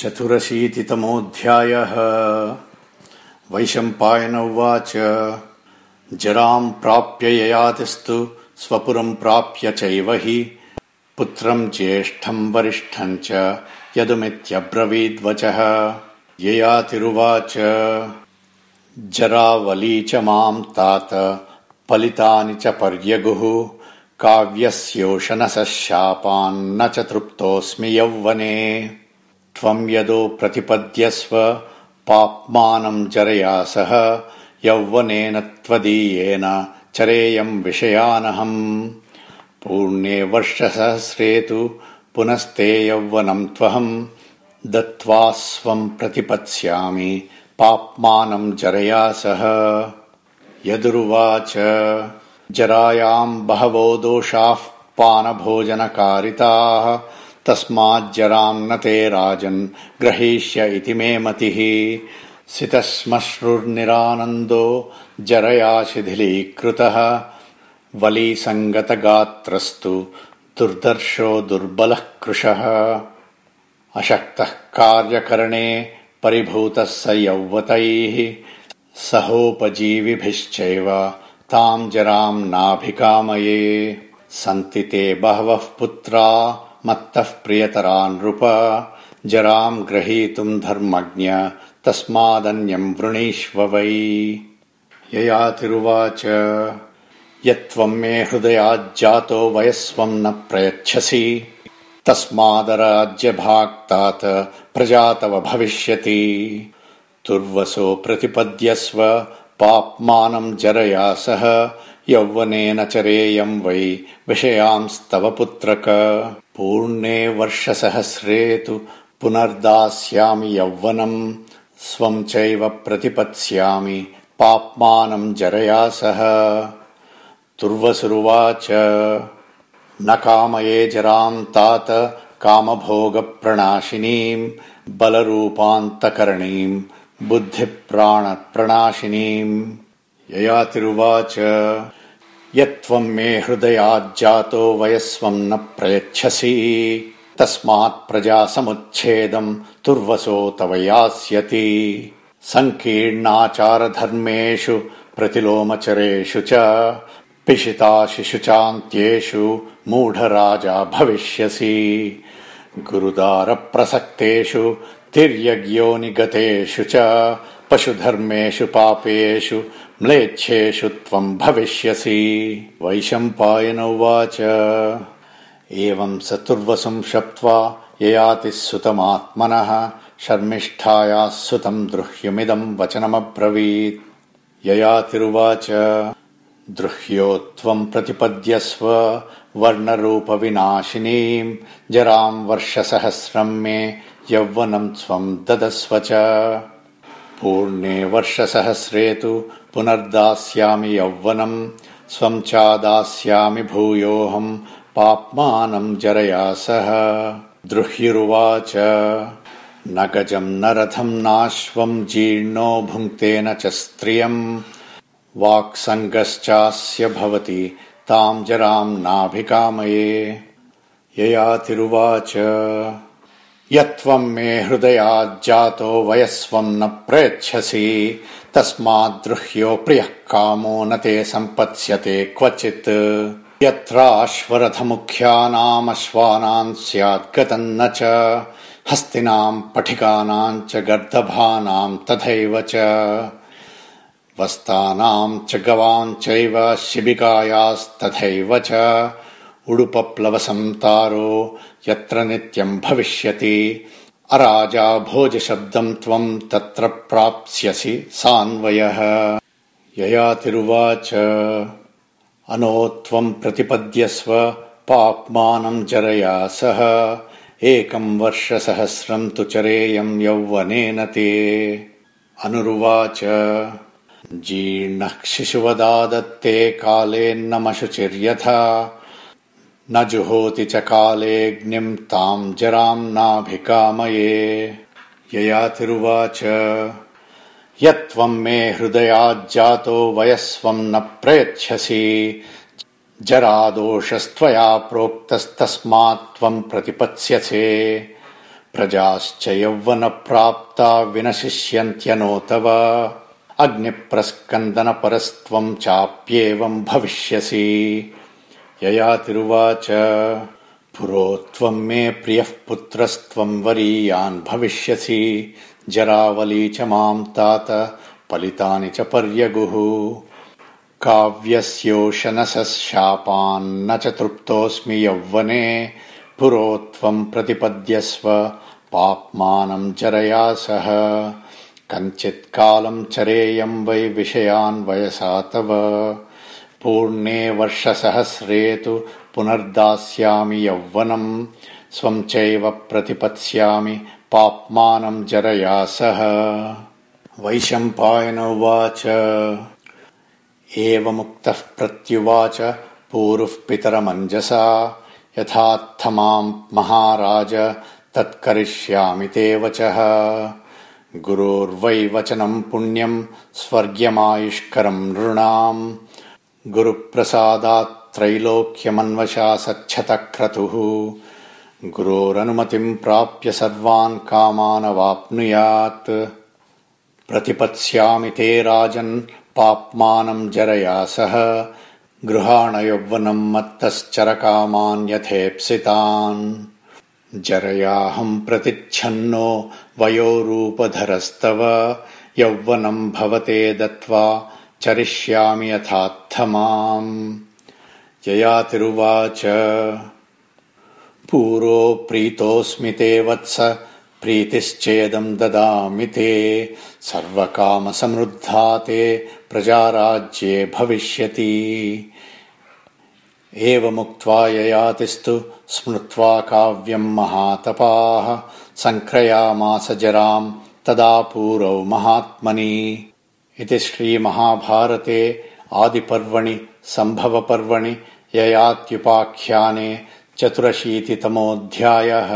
चतुरशीतितमोऽध्यायः। वैशम्पायन उवाच। जराम् प्राप्य ययातिस्तु स्वपुरम् प्राप्य चैव हि। पुत्रम् ज्येष्ठम् वरिष्ठम् च यदुमित्यब्रवीद्वचः। ययातिरुवाच। जरावली च माम् तात पलितानि च पर्यगुः। काव्यस्योशनसः शापान्न च तृप्तोऽस्मि यौवने त्वम् यदो प्रतिपद्यस्व पाप्मानम् सह यौवनेन त्वदीयेन चरेयम् विषयानहम्। पूर्णे वर्षसहस्रे तु पुनस्ते यौवनम् त्वहम् दत्त्वा स्वम् प्रतिपत्स्यामि पाप्मानम् जरया सह यदुरुवाच जरायाम् बहवो दोषाः पानभोजनकारिताः तस्माज्जराम् न ते राजन् ग्रहीष्य इति मे मतिः। सितश्मश्रुर्निरानन्दो जरया शिथिलीकृतः वलीसङ्गतगात्रस्तु दुर्दर्शो दुर्बलः कृशः। अशक्तः कार्यकरणे परिभूतः स यौवतैः। सहोपजीविभिश्चैव ताम् जराम् नाभिकामये। सन्ति ते बहवः पुत्रा मत्तः प्रियतरा नृप। जराम् ग्रहीतुम् धर्मज्ञ। तस्मादन्यम् वृणीष्व वै। ययातिरुवाच यत्त्वम् मे हृदयाज्जातो वयस्वम् न प्रयच्छसि। तस्मादराज्यभाक्तात् प्रजा तव भविष्यति। तुर्वसो प्रतिपद्यस्व। पाप्मानम् जरया सह। यौवनेन चरेयम् वै। विषयांस्तव पुत्रक पूर्णे वर्षसहस्रे तु पुनर्दास्यामि यौवनम् स्वम् चैव प्रतिपत्स्यामि पाप्मानम् जरया सह तुर्वसुरुवाच न कामये जराम् तात कामभोगप्रणाशिनीम् बलरूपान्तकरणीम् बुद्धिप्राणप्रणाशिनीम्। ययातिरुवाच यत्त्वम् मे हृदयाज्जातो वयस्वम् न प्रयच्छसि। तस्मात्प्रजासमुच्छेदम् तुर्वसो तव यास्यति। सङ्कीर्णाचारधर्मेषु प्रतिलोमचरेषु च पिशिताशिशुचान्त्येषु मूढराजा भविष्यसि। गुरुदारप्रसक्तेषु तिर्यग्योनिगतेषु च पशुधर्मेषु पापेषु म्लेच्छेषु त्वम् भविष्यसि। वैशम्पायन उवाच। एवम् स तुर्वसुम् शप्त्वा ययातिः सुतमात्मनः शर्मिष्ठायाः सुतम् द्रुह्यमिदम् वचनमब्रवीत्। ययातिरुवाच। द्रुह्यो त्वम् प्रतिपद्यस्व वर्णरूपविनाशिनीम् जराम् वर्षसहस्रम् मे यौवनम् त्वम् ददस्व च पूर्णे वर्षसहस्रे तु पुनर्दास्यामि यौवनम् स्वम् चादास्यामि भूयोऽहम् पाप्मानम् जरया सह। द्रुह्युरुवाच न गजम् न रथम् नाश्वम् जीर्णो भुङ्क्तेन च स्त्रियम्। वाक्सङ्गश्चास्य भवति ताम् जराम् नाभिकामये। ययातिरुवाच यत्त्वम् मे हृदयाज्जातो वयस्वम् न प्रयच्छसि तस्माद्द्रुह्यो प्रियः कामो न ते सम्पत्स्यते क्वचित्। यत्राश्वरथमुख्यानामश्वानाम् स्याद्गतम् न च। हस्तिनाम् पठिकानाम् च गर्दभानाम् तथैव च। वस्तानाम् च गवाम् चैव शिबिकायास्तथैव च उडुपप्लवसन्तारो यत्र नित्यम् भविष्यति। अराजा भोजशब्दम् त्वम् तत्र प्राप्स्यसि सान्वयः। ययातिरुवाच। अनो त्वम् प्रतिपद्यस्व पाप्मानम् जरया सह। एकम् वर्षसहस्रम् तु चरेयम् यौवनेन ते। अनुरुवाच। जीर्णः शिशुवदादत्ते कालेन्नमशुचिर्यथा न जुहोति च कालेऽग्निम् ताम् जराम् नाभिकामये। ययातिरुवाच यत्त्वम् मे हृदयाज्जातो वयस्वम् न प्रयच्छसि। जरादोषस्त्वया प्रोक्तस्तस्मात् त्वम् प्रतिपत्स्यसे। प्रजाश्च यौवनप्राप्ता विनशिष्यन्त्यनो तव अग्निप्रस्कन्दनपरस्त्वम् चाप्येवम् भविष्यसि ययातिरुवाच पुरो त्वम् मे प्रियः पुत्रस्त्वम् वरीयान् भविष्यसि। जरावली च माम् तात पलितानि च पर्यगुः। काव्यस्योशनसः शापान्न च तृप्तोऽस्मि यौवने। पुरो त्वम् प्रतिपद्यस्व पाप्मानम् जरया सह। कञ्चित्कालम् चरेयम् वै विषयान् वयसा तव पूर्णे वर्षसहस्रे तु पुनर्दास्यामि यौवनम् स्वम् चैव प्रतिपत्स्यामि पाप्मानम् जरया सह वैशम्पायन उवाच। एवमुक्तः प्रत्युवाच पूरुः पितरमञ्जसा यथात्थ माम् महाराज तत्करिष्यामि ते वचः। गुरोर्वै वचनम् पुण्यम् स्वर्ग्यमायुष्करम् नृणाम् गुरुप्रसादात्त्रैलोक्यमन्वशा सच्छतः क्रतुः गुरोरनुमतिम् प्राप्य सर्वान् कामानवाप्नुयात्। प्रतिपत्स्यामि ते राजन् पाप्मानम् जरया सह। गृहाणयौवनम् मत्तश्चरकामान् यथेप्सितान् जरयाहम् प्रतिच्छन्नो वयोरूपधरस्तव। यौवनम् भवते दत्त्वा चरिष्यामि यथात्थ माम् पूरो प्रीतोऽस्मि ते वत्स प्रीतिश्चेदम् ददामि ते। सर्वकामसमृद्धा ते प्रजाराज्ये भविष्यति। एवमुक्त्वा ययातिस्तु स्मृत्वा काव्यम् महातपाः। सङ्क्रयामास जराम् तदा पूरौ महात्मनि इति श्रीमहाभारते आदिपर्वणि सम्भवपर्वणि ययात्युपाख्याने चतुरशीतितमोऽध्यायः